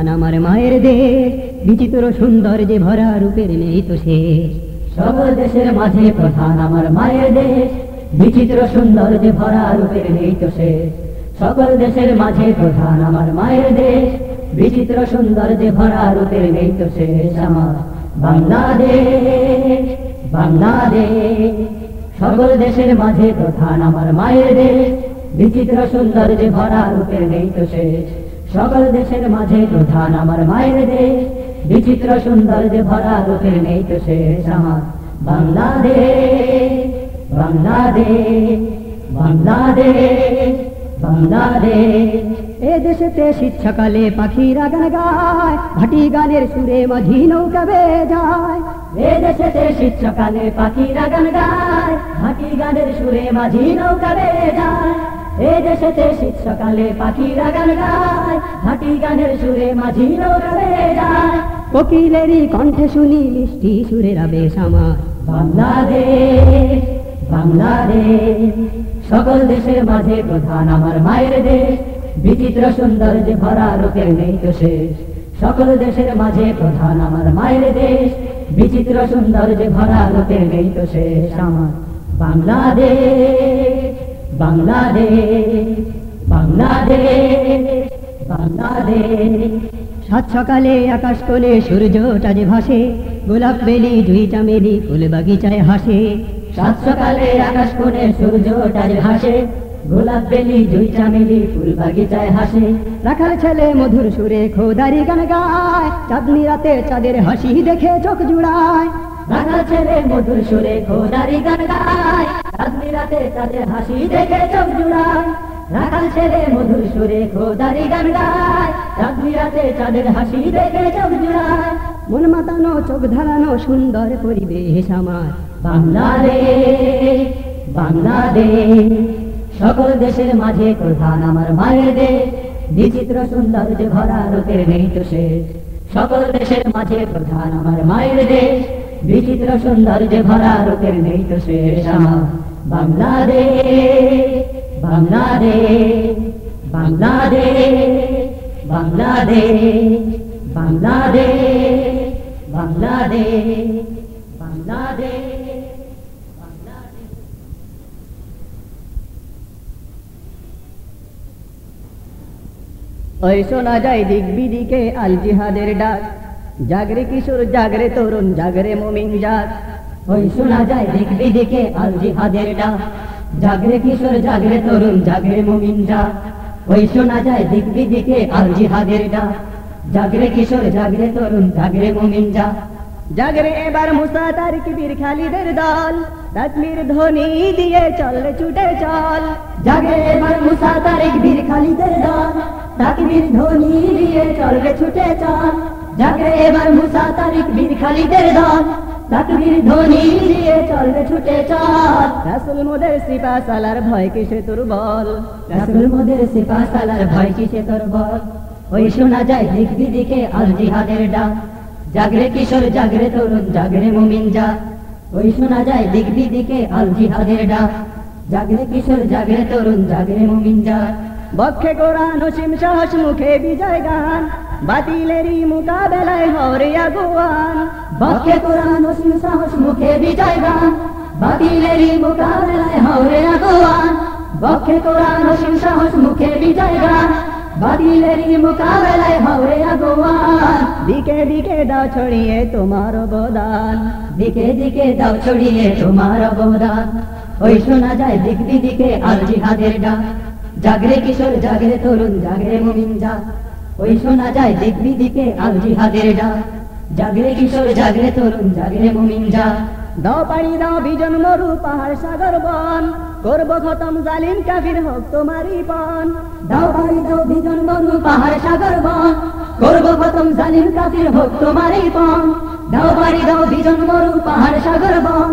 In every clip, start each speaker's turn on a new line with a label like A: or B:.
A: প্রধান আমার মায়ের দেশ, বিচিত্র সুন্দর যে ভরা রূপের নেই তো শেষ।
B: সকল দেশের মাঝে প্রধান আমার মায়ের দেশ, বিচিত্র সুন্দর যে ভরা রূপের নেই তো শেষ। সকল দেশের মাঝে প্রধান আমার মায়ের দেশ, বিচিত্র সুন্দর যে ভরা রূপের নেই তো শেষ আমার। বাংলাদেশ বাংলাদেশ। সকল দেশের মাঝে প্রধান আমার মায়ের দেশ, বিচিত্র সুন্দর যে ভরা রূপের নেই তো শেষ। সকল দেশের মাঝে প্রধান আমার মায়ের দেশ। বিচিত্র সুন্দর যে ভরা রূপের নেই তো শেষ আমার বাংলাদেশ বাংলাদেশ বাংলাদেশ বাংলাদেশ।
A: এ দেশেতে শীতকালে পাখিরা গান গায়, ভাটি গানের সুরে মাঝি নৌকা বেয়ে যায়
B: এ দেশেতে শীতকালে পাখিরা গান গায় হাঁটি গানের সুরে মাঝি নৌকা যায় এ দেশেতে শীতকালে পাখিরা গান গায় হাঁটি গানের সুরে মাঝি নৌকা যায়।
A: কোকিলেরই কণ্ঠে শুনি মিষ্টি সুরের আবেশ আমার।
B: বাংলাদেশ বাংলাদেশ সকল দেশের মাঝে প্রধান আমার মায়ের দেশ। বিচিত্র সুন্দর যে ভরা রূপের নেই তো শেষ। সকল দেশের মাঝে প্রধান আমার মায়ের দেশ। বিচিত্র সুন্দর যে ভরা রূপের নেই তো শেষ আমার। বাংলাদেশ বাংলাদেশ বাংলাদেশ
A: সাত সকালে আকাশ কোলে সূর্যটা যে ভাসে, গোলাপ বেলি জুই চামেলি ফুল বাগিচায় হাসে।
B: সাত সকালে আকাশ কোণে সূর্যটা যে হাসে গোলাপ বেলি জুই চামেলি ফুল বাগিচায় হাসে।
A: রাখাল ছেলে মধুর সুরে খোদারি গান গায়, চাঁদনি রাতে চাঁদের হাসি দেখে চোখ জুড়ায়।
B: রাখা ছেলে মধুর সুরে খোদারি গান গায় রাত্রি রাতে তাদের হাসি দেখে চোখ মধুর সুরে খোদারি গান গায়। রাতে হাসি দেখে চোখ
A: মন মাতানো, চোখ ধারানো সুন্দর পরিবেশ আমার।
B: বাংলাদেশ বাংলাদেশ। সকল দেশের মাঝে প্রধান আমার মায়ের দেশ। বিচিত্র সুন্দর যে ভরা লোকের নেই তো সকল দেশের মাঝে প্রধান আমার মায়ের দেশ। বিচিত্র সুন্দর যে ভরা লোকের নেই তো শেষ আমার। বাংলাদেশ বাংলাদেশ বাংলাদেশ বাংলাদেশ বাংলাদেশ বাংলাদেশ বাংলাদেশ
A: ওই শোনা যায় দিক বিদিকে আল জিহাদের ডাক। জাগরে কিশোর, জাগরে তরুণ, জাগরে মমিন জাগ
B: ওই শোনা যায় দিক বিদিকে আল জিহাদের ডাক জাগরে কিশোর জাগরে তরুণ জাগরে মুমিন যা ওই শোনা যায় দিক বিদিকে আল জিহাদের ডাক জাগরে কিশোর জাগরে তরুণ জাগরে মুমিন যা
A: জাগরে এবার মুসা তারিক বীর খালিদের দল। রাজমির ধ্বনি দিয়ে চললে ছুটে চল।
B: জাগে এবার মুসা তারিক বীর খালিদের দল। তাকবীর ধ্বনি দিয়ে চলবে ছুটে চল। জাগে এবার মুসা তারিক বীর খালিদের দল। তাকবীর ধ্বনি দিয়ে চলবে ছুটে চল।
A: রাসুল মোদের সিপা সালার ভয় কিসে তোর বল?
B: রাসুল মোদের সিপা সালার ভয় কিসে তোর বল? ওই শোনা যায় দিক দিদিকে আল জিহাদের ডাক। জাগরে কিশোর জাগরে তরুণ জাগরে মুমিন যা। ওই শোনা যায় দিক দিদিকে আল জিহাদের ডাক। জাগরে কিশোর জাগরে তরুণ জাগরে মুমিন যা।
A: বক্ষে কোরআন অসীম সাহস মুখে বিজয় গান। বাতিলেরই মোকাবেলায় হরে আগুয়ান।
B: বক্ষে কোরআন অসীম সাহস মুখে বিজয় গান। বাতিলেরই মোকাবেলায় হরে আগুয়ান। বক্ষে কোরআন অসীম সাহস মুখে বিজয় গান।
A: দিকে দিকে দাও ছড়িয়ে তোমার অবদান।
B: দিকে দিকে দাও ছড়িয়ে তোমার অবদান। ওই শোনা যায় দিক দিদিকে আল জিহাদের ডাক। জাগরে কিশোর জাগরে তরুণ জাগরে মুমিন যা ওই শোনা যায় দিক দিদিকে আল জিহাদের ডাক জাগরে কিশোর জাগরে তরুণ জাগরে মুমিন যা
A: দাও পাড়ি দাও বিজন মরু পাহাড় সাগর বন। করব খতম জালিম কাফির হোক তোমারই পন
B: দাও বাড়ি দাও বিজন বনু পাহাড় সাগর বন। করব খতম জালিম কাফির হোক তোমারই পন দাও বাড়ি দাও বিজন মরু পাহাড় সাগর বন।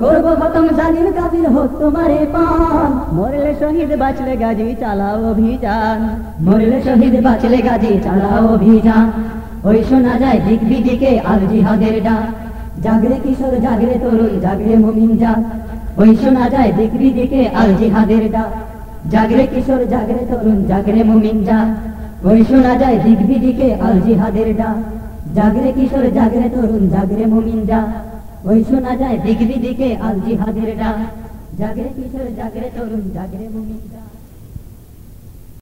B: করব খতম জালিম কাফির হোক তোমারই পন।
A: মরলে শহীদ বাঁচলে গাজী, চালাও অভিযান।
B: মরলে শহীদ বাঁচলে গাজী, চালাও অভিযান। ওই শোনা যায় দিক বিদিকে আল জিহাদের ডাক। জাগরে কিশোর, জাগরে তরুণ, জাগরে মুমিন যাক ওই শোনা যায় দিক বিদিকে আল জিহাদের ডাক। জাগরে কিশোর, জাগরে তরুণ, জাগরে মুমিন যাক ওই শোনা যায় দিক বিদিকে আল জিহাদের ডাক। জাগরে কিশোর, জাগরে তরুণ, জাগরে মুমিন যা ওই শোনা যায় দিগ্বি দিকে আলজি জিহাদের ডাক। জাগরে কিশোর জাগরে তরুণ জাগরে যা